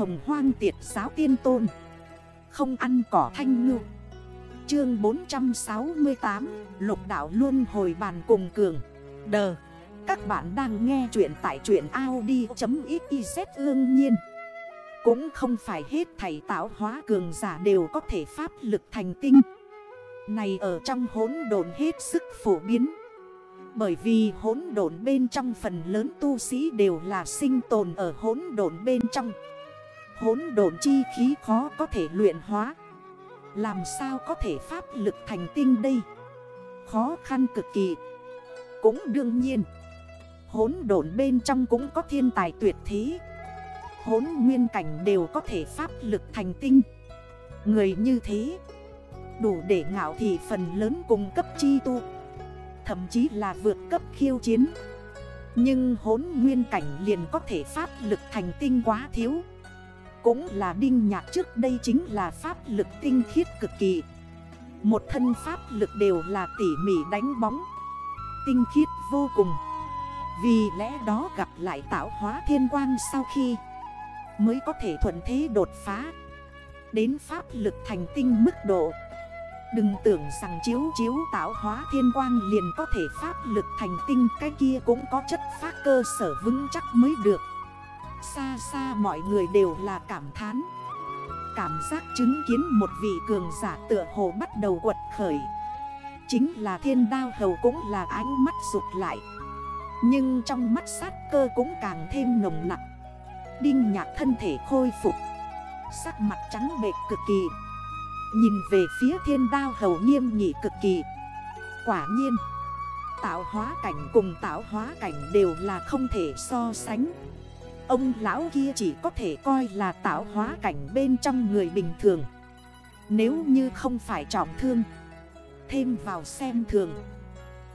hồng hoang tiệt giáo tiên tôn. Không ăn cỏ thanh ngư. Chương 468 Lục đảo luôn hồi bàn cùng cường. Đờ. Các bạn đang nghe chuyện tại chuyện Audi.xyz ương nhiên. Cũng không phải hết thầy tạo hóa cường giả đều có thể pháp lực thành tinh. Này ở trong hốn đồn hết sức phổ biến. Bởi vì hỗn độn bên trong phần lớn tu sĩ đều là sinh tồn ở hỗn độn bên trong. Hỗn độn chi khí khó có thể luyện hóa. Làm sao có thể pháp lực thành tinh đây? Khó khăn cực kỳ. Cũng đương nhiên, Hỗn độn bên trong cũng có thiên tài tuyệt thế. Hỗn nguyên cảnh đều có thể pháp lực thành tinh. Người như thế, Đủ để ngạo thì phần lớn cùng cấp chi tu, Thậm chí là vượt cấp khiêu chiến. Nhưng hốn nguyên cảnh liền có thể pháp lực thành tinh quá thiếu. Cũng là đinh nhạc trước đây chính là pháp lực tinh khiết cực kỳ. Một thân pháp lực đều là tỉ mỉ đánh bóng. Tinh khiết vô cùng. Vì lẽ đó gặp lại tạo hóa thiên quang sau khi Mới có thể thuận thế đột phá. Đến pháp lực thành tinh mức độ. Đừng tưởng rằng chiếu chiếu tạo hóa thiên quang liền có thể pháp lực thành tinh. Cái kia cũng có chất phát cơ sở vững chắc mới được. Xa xa mọi người đều là cảm thán. Cảm giác chứng kiến một vị cường giả tựa hồ bắt đầu quật khởi. Chính là thiên đao hầu cũng là ánh mắt rụt lại. Nhưng trong mắt sát cơ cũng càng thêm nồng nặng Đinh nhạc thân thể khôi phục. Sắc mặt trắng bệt cực kỳ. Nhìn về phía thiên đao hầu nghiêm nghị cực kỳ. Quả nhiên, Tạo hóa cảnh cùng tạo hóa cảnh đều là không thể so sánh. Ông lão kia chỉ có thể coi là tạo hóa cảnh bên trong người bình thường. Nếu như không phải trọng thương, Thêm vào xem thường,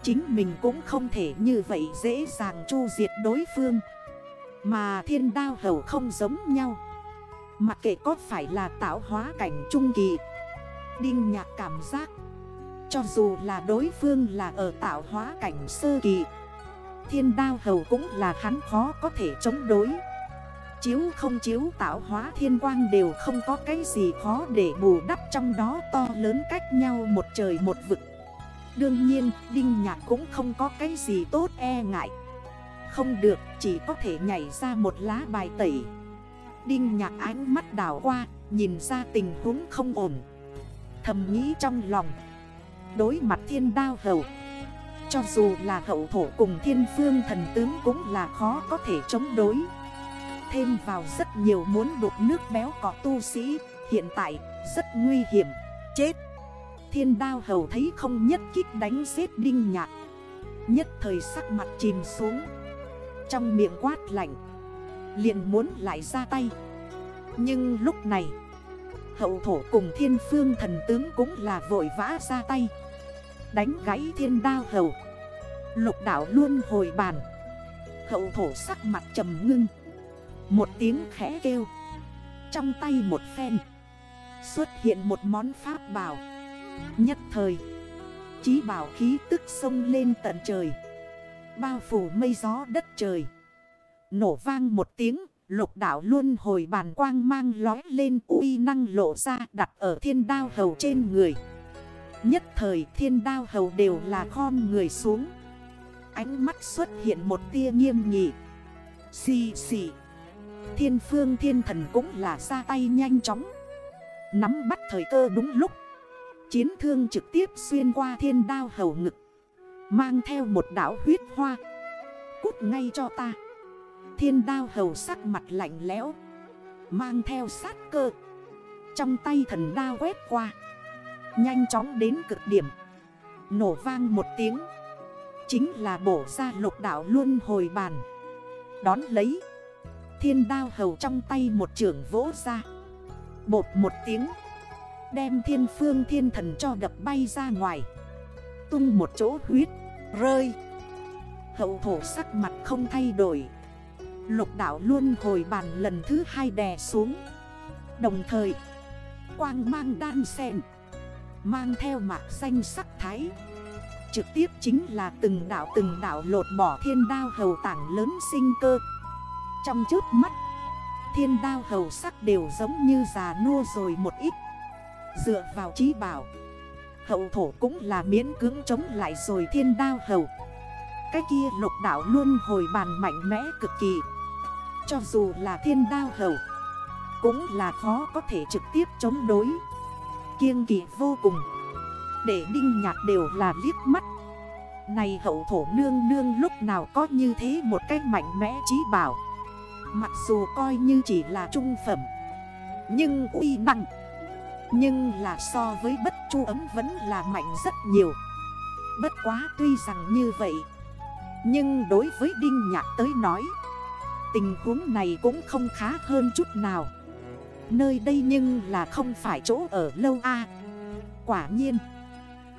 Chính mình cũng không thể như vậy dễ dàng chu diệt đối phương. Mà thiên đao hầu không giống nhau. Mặc kệ có phải là tạo hóa cảnh trung kỳ, Đinh nhạc cảm giác, Cho dù là đối phương là ở tạo hóa cảnh sơ kỳ Thiên đao hầu cũng là hắn khó có thể chống đối. Chiếu không chiếu tạo hóa thiên quang đều không có cái gì khó để bù đắp trong đó to lớn cách nhau một trời một vực. Đương nhiên, Đinh Nhạc cũng không có cái gì tốt e ngại. Không được, chỉ có thể nhảy ra một lá bài tẩy. Đinh Nhạc ánh mắt đảo qua, Nhìn ra tình huống không ổn. Thầm nghĩ trong lòng. Đối mặt thiên đao hầu cho dù là hậu thổ cùng thiên phương thần tướng cũng là khó có thể chống đối. Thêm vào rất nhiều muốn đột nước béo có tu sĩ, Hiện tại rất nguy hiểm. Chết. Thiên đao hầu thấy không nhất kích đánh xếp đinh nhạc. Nhất thời sắc mặt chìm xuống. Trong miệng quát lạnh. Liền muốn lại ra tay. Nhưng lúc này, Hậu thổ cùng thiên phương thần tướng cũng là vội vã ra tay. Đánh gãy thiên đao hầu. Lục đảo luôn hồi bàn. Hậu thổ sắc mặt trầm ngưng. Một tiếng khẽ kêu. Trong tay một phen. Xuất hiện một món pháp bảo. Nhất thời, Chí bảo khí tức sông lên tận trời. Bao phủ mây gió đất trời. Nổ vang một tiếng, Lục đảo luôn hồi bàn quang mang lói lên, uy năng lộ ra đặt ở thiên đao hầu trên người. Nhất thời thiên đao hầu đều là khom người xuống. Ánh mắt xuất hiện một tia nghiêm nghị. Xì xì. Thiên phương thiên thần cũng là ra tay nhanh chóng. Nắm bắt thời cơ đúng lúc. Chiến thương trực tiếp xuyên qua thiên đao hầu ngực. Mang theo một đảo huyết hoa. Cút ngay cho ta. Thiên đao hầu sắc mặt lạnh lẽo Mang theo sát cơ Trong tay thần đao quét qua Nhanh chóng đến cực điểm. Nổ vang một tiếng. Chính là bổ ra lục đảo luôn hồi bàn Đón lấy. Thiên đao hầu trong tay một trưởng vỗ ra. Bột một tiếng. Đem thiên phương thiên thần cho đập bay ra ngoài. Tung một chỗ huyết. Rơi. Hậu thổ sắc mặt không thay đổi. Lục đảo luôn hồi bàn lần thứ hai đè xuống. Đồng thời, Quang mang đan sen. Mang theo mạc xanh sắc thái. Trực tiếp chính là từng đảo từng đảo lột bỏ thiên đao hầu tảng lớn sinh cơ. Trong trước mắt, thiên đao hầu sắc đều giống như già nua rồi một ít. Dựa vào trí bảo, Hậu thổ cũng là miễn cưỡng chống lại rồi thiên đao hầu. Cái kia lục đảo luôn hồi bàn mạnh mẽ cực kỳ. Cho dù là thiên đao hầu, Cũng là khó có thể trực tiếp chống đối. Kiêng kỳ vô cùng. Để đinh nhạc đều là liếc mắt. Này hậu thổ nương nương lúc nào có như thế một cách mạnh mẽ trí bảo. Mặc dù coi như chỉ là trung phẩm, Nhưng uy năng, Nhưng là so với bất chu ấm vẫn là mạnh rất nhiều. Bất quá tuy rằng như vậy, Nhưng đối với Đinh Nhạc tới nói, Tình huống này cũng không khá hơn chút nào. Nơi đây nhưng là không phải chỗ ở lâu a. Quả nhiên,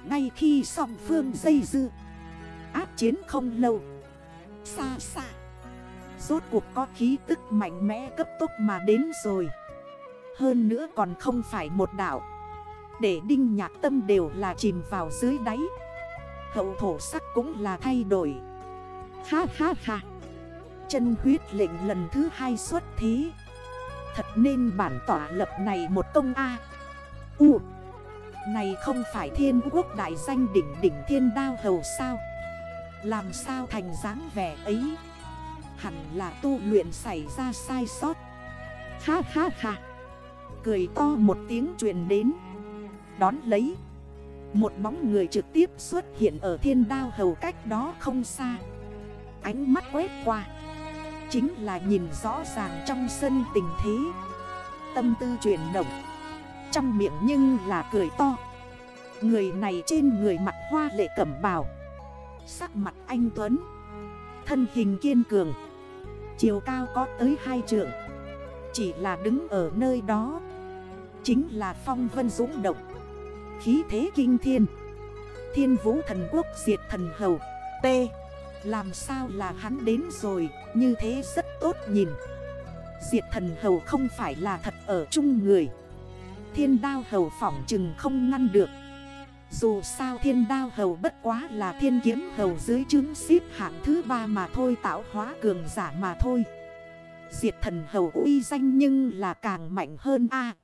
Ngay khi song phương dây dư Áp chiến không lâu. Xa xa, Rốt cuộc có khí tức mạnh mẽ cấp tốc mà đến rồi. Hơn nữa còn không phải một đảo. Để đinh nhạc tâm đều là chìm vào dưới đáy. Hậu thổ sắc cũng là thay đổi. Ha ha ha. Chân huyết lệnh lần thứ hai xuất thí. Thật nên bản tỏa lập này một công A. U. Này không phải thiên quốc đại danh đỉnh đỉnh thiên đao hầu sao? Làm sao thành dáng vẻ ấy? Hẳn là tu luyện xảy ra sai sót. Ha ha ha. Cười to một tiếng truyền đến. Đón lấy. Một bóng người trực tiếp xuất hiện ở thiên đao hầu cách đó không xa. Ánh mắt quét qua. Chính là nhìn rõ ràng trong sân tình thế. Tâm tư chuyển động. Trong miệng nhưng là cười to. Người này trên người mặt hoa lệ cẩm bào. Sắc mặt anh Tuấn. Thân hình kiên cường. Chiều cao có tới hai trượng. Chỉ là đứng ở nơi đó. Chính là phong vân dũng động. Khí thế kinh thiên. Thiên vũ thần quốc diệt thần hầu. T. Làm sao là hắn đến rồi, Như thế rất tốt nhìn Diệt thần hầu không phải là thật ở chung người Thiên đao hầu phỏng chừng không ngăn được dù sao thiên đao hầu bất quá là thiên kiếm hầu dưới chứng xếp hạng thứ ba mà thôi, tạo hóa cường giả mà thôi. Diệt thần hầu uy danh nhưng là càng mạnh hơn a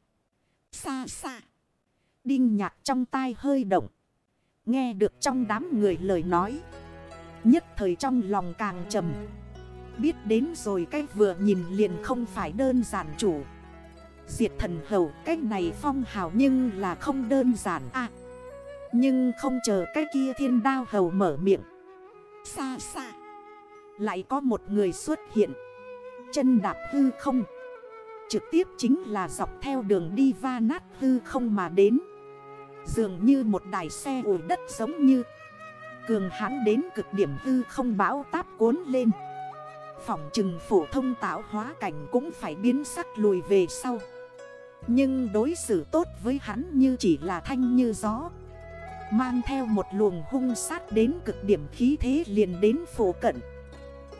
Xa xa. Đinh nhạc trong tai hơi động. Nghe được trong đám người lời nói. Nhất thời trong lòng càng trầm. Biết đến rồi cách vừa nhìn liền không phải đơn giản chủ. Diệt thần hầu cách này phong hào nhưng là không đơn giản à. Nhưng không chờ cái kia thiên đao hầu mở miệng. Xa xa Lại có một người xuất hiện. Chân đạp hư không. Trực tiếp chính là dọc theo đường đi va nát hư không mà đến. Dường như một đài xe ủi đất giống như Cường hãn đến cực điểm tư không bão táp cuốn lên. Phỏng trừng phổ thông tạo hóa cảnh cũng phải biến sắc lùi về sau. Nhưng đối xử tốt với hắn như chỉ là thanh như gió. Mang theo một luồng hung sát đến cực điểm khí thế liền đến phổ cận.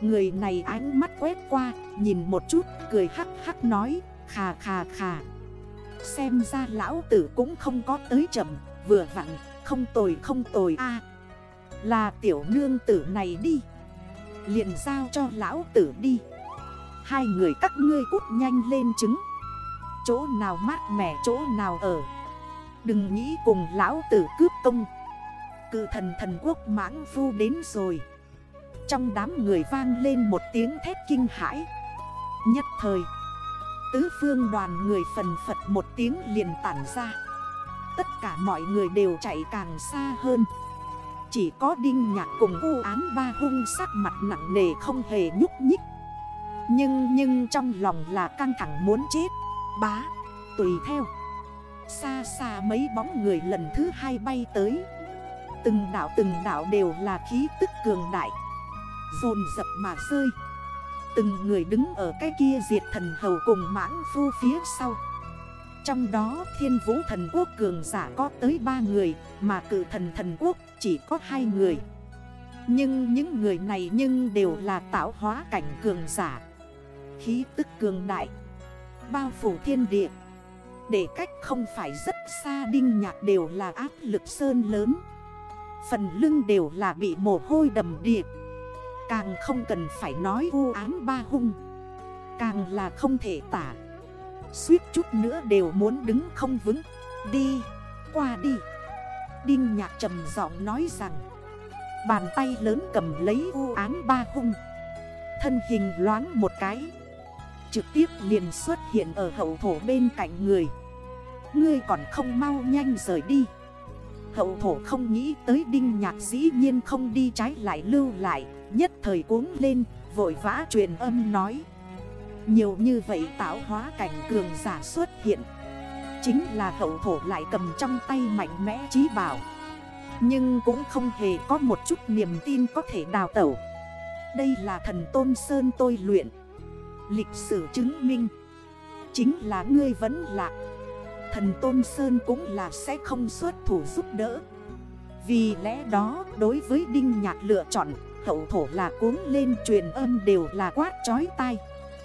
Người này ánh mắt quét qua, Nhìn một chút, cười hắc hắc nói, Khà khà khà. Xem ra lão tử cũng không có tới chậm, Vừa vặn, không tồi không tồi a. Là tiểu nương tử này đi. Liền giao cho lão tử đi. Hai người các ngươi cút nhanh lên trứng. Chỗ nào mát mẻ, chỗ nào ở. Đừng nghĩ cùng lão tử cướp công. Cự thần thần quốc mãng phu đến rồi. Trong đám người vang lên một tiếng thét kinh hãi. Nhất thời, Tứ phương đoàn người phần phật một tiếng liền tản ra. Tất cả mọi người đều chạy càng xa hơn. Chỉ có đinh nhạc cùng u án ba hung sắc mặt nặng nề không hề nhúc nhích. Nhưng nhưng trong lòng là căng thẳng muốn chết. Bá, tùy theo. Xa xa mấy bóng người lần thứ hai bay tới. Từng đảo từng đảo đều là khí tức cường đại. Dồn dập mà rơi. Từng người đứng ở cái kia diệt thần hầu cùng mãng phu phía sau. Trong đó thiên vũ thần quốc cường giả có tới ba người, Mà cử thần thần quốc chỉ có hai người. Nhưng những người này nhưng đều là tạo hóa cảnh cường giả. Khí tức cường đại, Bao phủ thiên địa. Để cách không phải rất xa đinh nhạc đều là áp lực sơn lớn. Phần lưng đều là bị mồ hôi đầm điệp Càng không cần phải nói u án ba hung. Càng là không thể tả. Suýt chút nữa đều muốn đứng không vững. Đi, qua đi. Đinh nhạc trầm giọng nói rằng Bàn tay lớn cầm lấy u án ba hung. Thân hình loáng một cái. Trực tiếp liền xuất hiện ở hậu thổ bên cạnh người. Ngươi còn không mau nhanh rời đi. Hậu thổ không nghĩ tới đinh nhạc dĩ nhiên không đi trái lại lưu lại Nhất thời cuốn lên vội vã truyền âm nói. Nhiều như vậy tạo hóa cảnh cường giả xuất hiện. Chính là hậu thổ lại cầm trong tay mạnh mẽ trí bảo. Nhưng cũng không hề có một chút niềm tin có thể đào tẩu. Đây là thần Tôn Sơn tôi luyện. Lịch sử chứng minh. Chính là ngươi vẫn lạc Thần Tôn Sơn cũng là sẽ không xuất thủ giúp đỡ. Vì lẽ đó, đối với Đinh Nhạc lựa chọn, Hậu thổ là cuốn lên truyền âm đều là quát chói tai.